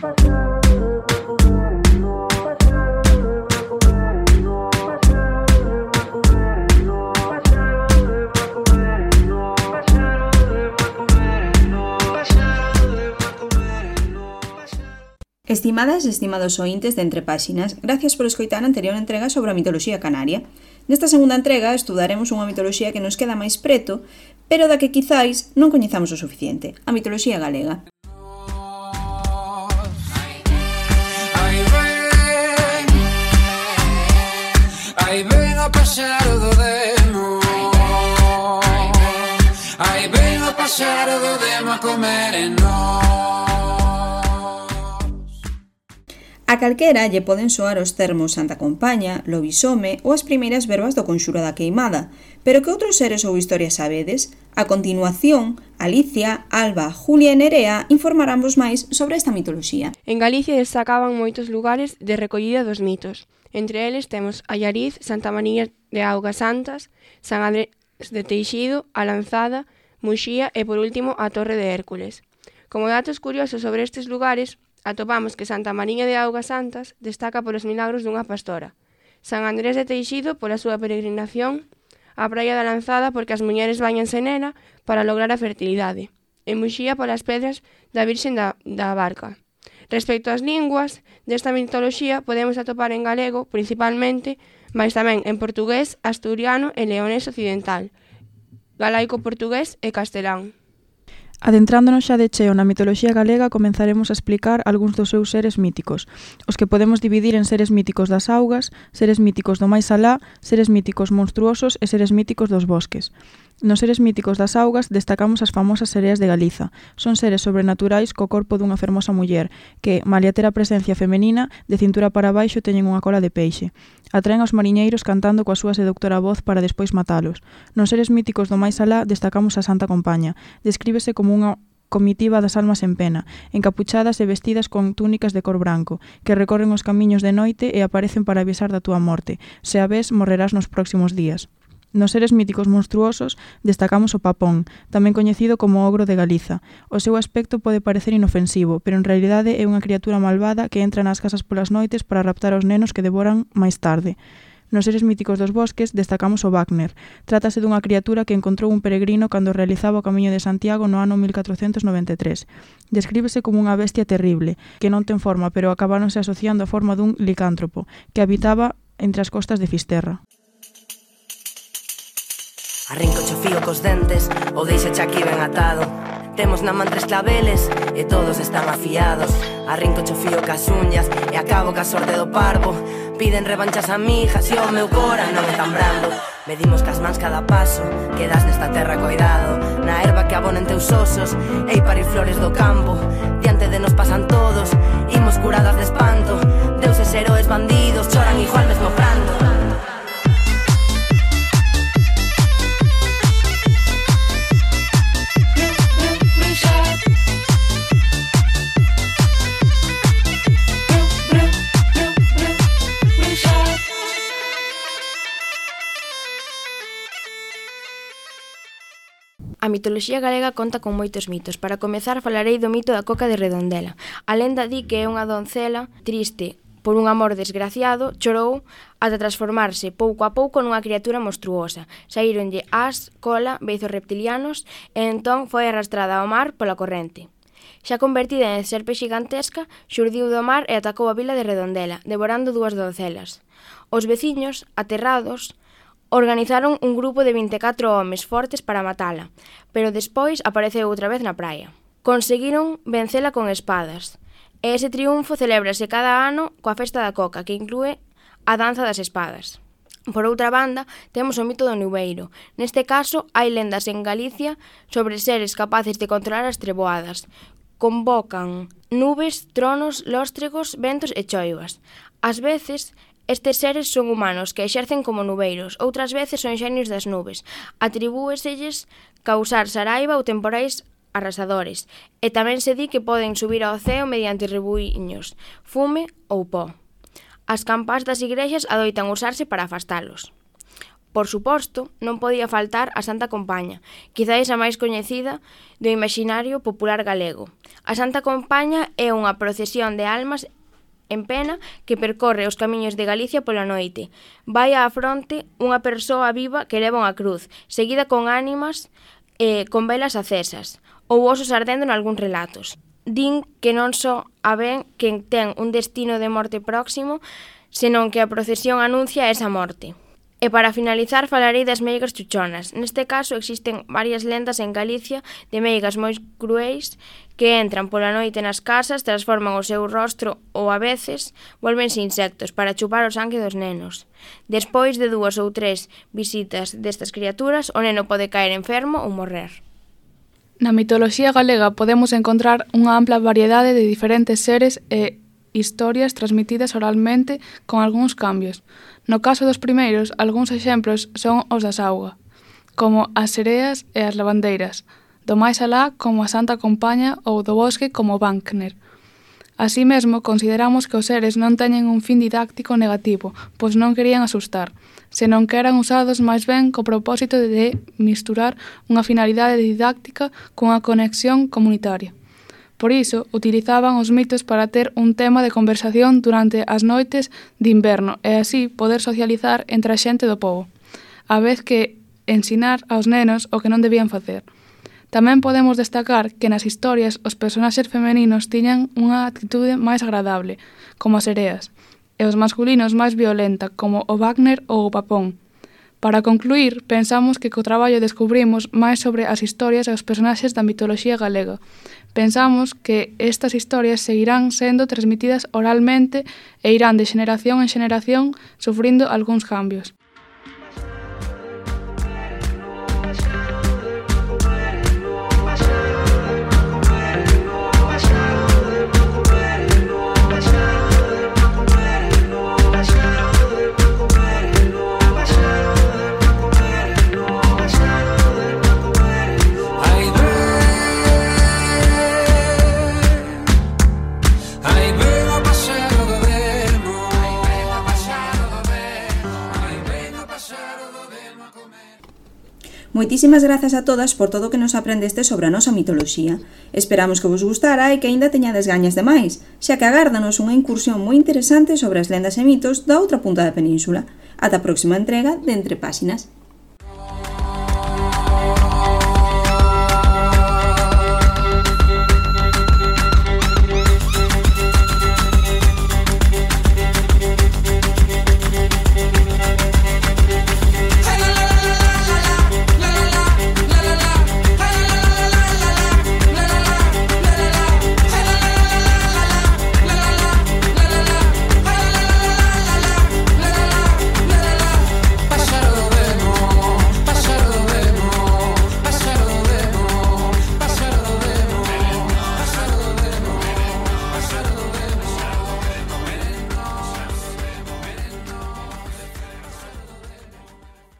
Estimadas e estimados ointes de Entre Páxinas, gracias por escoitar a anterior entrega sobre a mitoloxía canaria. Nesta segunda entrega estudaremos unha mitoloxía que nos queda máis preto, pero da que quizáis non coñezamos o suficiente, a mitoloxía galega. Aí ven o paxaro do demo Aí ven o do demo a comer en nós A calquera lle poden soar os termos Santa Compaña, Lobisome ou as primeiras verbas do Conxuro da Queimada, pero que outros seres ou historias sabedes? A continuación, Alicia, Alba, Julia e Nerea informarán vos máis sobre esta mitoloxía. En Galicia destacaban moitos lugares de recollida dos mitos. Entre eles temos a Allariz, Santa María de Augas Santas, San Andrés de Teixido, a Lanzada, Muxía e, por último, a Torre de Hércules. Como datos curiosos sobre estes lugares, atopamos que Santa María de Augas Santas destaca polos milagros dunha pastora, San Andrés de Teixido pola súa peregrinación, a Praia da Lanzada porque as muñeres bañanse nela para lograr a fertilidade, e Muxía polas pedras da Virxen da, da Barca. Respecto ás linguas desta mitoloxía podemos atopar en galego, principalmente, mais tamén en portugués, asturiano e leonés occidental, galaico-portugués e castelán. Adentrándonos xa de cheo na mitoloxía galega, comenzaremos a explicar algúns dos seus seres míticos, os que podemos dividir en seres míticos das augas, seres míticos do máis alá, seres míticos monstruosos e seres míticos dos bosques. Nos seres míticos das augas destacamos as famosas sereas de Galiza. Son seres sobrenaturais co corpo dunha fermosa muller, que, malia ter a presencia femenina, de cintura para baixo teñen unha cola de peixe. Atraen aos mariñeiros cantando coa súa seductora voz para despois matalos. Nos seres míticos do máis alá destacamos a Santa Compaña. Descríbese como unha comitiva das almas en pena, encapuchadas e vestidas con túnicas de cor branco, que recorren os camiños de noite e aparecen para avisar da túa morte. Se a ves, morrerás nos próximos días. Nos seres míticos monstruosos destacamos o papón, tamén coñecido como ogro de Galiza. O seu aspecto pode parecer inofensivo, pero en realidade é unha criatura malvada que entra nas casas polas noites para raptar aos nenos que devoran máis tarde. Nos seres míticos dos bosques destacamos o Wagner. Trátase dunha criatura que encontrou un peregrino cando realizaba o Camiño de Santiago no ano 1493. Descríbese como unha bestia terrible, que non ten forma, pero acabáronse asociando a forma dun licántropo, que habitaba entre as costas de Fisterra. Arrinco cho fío cos dentes ou deixo xa aquí ben atado. Temos na man tres claveles e todos están afiados. Arrinco cho fío cas uñas e acabo ca sorte do parvo. Piden revanchas a mijas e o meu cora non é tan brando. Medimos cas mans cada paso, quedas nesta terra coidado. Na erva que abonen teus osos, ei parir flores do campo. Diante de nos pasan todos, imos curadas de espanto. Deuses heroes bandidos, choran igual mesmo prato A mitoloxía galega conta con moitos mitos. Para comezar, falarei do mito da coca de Redondela. A lenda di que é unha doncela triste, por un amor desgraciado, chorou ata transformarse pouco a pouco nunha criatura monstruosa. Saíronlle as, cola, beizos reptilianos e entón foi arrastrada ao mar pola corrente. Xa convertida en serpe xigantesca, xurdiu do mar e atacou a vila de Redondela, devorando dúas doncelas. Os veciños, aterrados, Organizaron un grupo de 24 homes fortes para matala, pero despois apareceu outra vez na praia. Conseguiron vencela con espadas, e ese triunfo celébrase cada ano coa festa da coca, que inclúe a danza das espadas. Por outra banda, temos o mito do Nubeiro. Neste caso, hai lendas en Galicia sobre seres capaces de controlar as treboadas. Convocan nubes, tronos, lóstregos, ventos e choivas. Ás veces, Estes seres son humanos que exercen como nubeiros, outras veces son xenios das nubes. Atribúeselles causar saraiva ou temporais arrasadores, e tamén se di que poden subir ao ceo mediante rebuiños, fume ou pó. As campás das igrexas adoitan usarse para afastalos. Por suposto, non podía faltar a Santa Compaña, quizáis a máis coñecida do imaginario popular galego. A Santa Compaña é unha procesión de almas en pena que percorre os camiños de Galicia pola noite. Vai á fronte unha persoa viva que leva unha cruz, seguida con ánimas eh, con velas acesas ou osos ardendo nalgúns relatos. Din que non só a ben quen ten un destino de morte próximo, senón que a procesión anuncia esa morte. E para finalizar falarei das meigas chuchonas. Neste caso existen varias lendas en Galicia de meigas moi cruéis que entran pola noite nas casas, transforman o seu rostro ou a veces volvense insectos para chupar o sangue dos nenos. Despois de dúas ou tres visitas destas criaturas, o neno pode caer enfermo ou morrer. Na mitoloxía galega podemos encontrar unha ampla variedade de diferentes seres e historias transmitidas oralmente con algúns cambios. No caso dos primeiros, algúns exemplos son os das auga, como as sereas e as lavandeiras, do máis alá como a Santa Compaña ou do bosque como Bankner. Así mesmo, consideramos que os seres non teñen un fin didáctico negativo, pois non querían asustar, senón que eran usados máis ben co propósito de misturar unha finalidade didáctica cunha conexión comunitaria. Por iso, utilizaban os mitos para ter un tema de conversación durante as noites de inverno e así poder socializar entre a xente do povo, a vez que ensinar aos nenos o que non debían facer. Tamén podemos destacar que nas historias os personaxes femeninos tiñan unha actitude máis agradable, como as ereas, e os masculinos máis violenta, como o Wagner ou o Papón, Para concluir, pensamos que co traballo descubrimos máis sobre as historias e os personaxes da mitoloxía galega. Pensamos que estas historias seguirán sendo transmitidas oralmente e irán de xeneración en xeneración sufrindo algúns cambios. Moitísimas grazas a todas por todo o que nos aprendeste sobre a nosa mitoloxía. Esperamos que vos gustara e que aínda teñades gañas de máis, xa que agárdanos unha incursión moi interesante sobre as lendas e mitos da outra punta da península. Ata a próxima entrega de Entre Páxinas.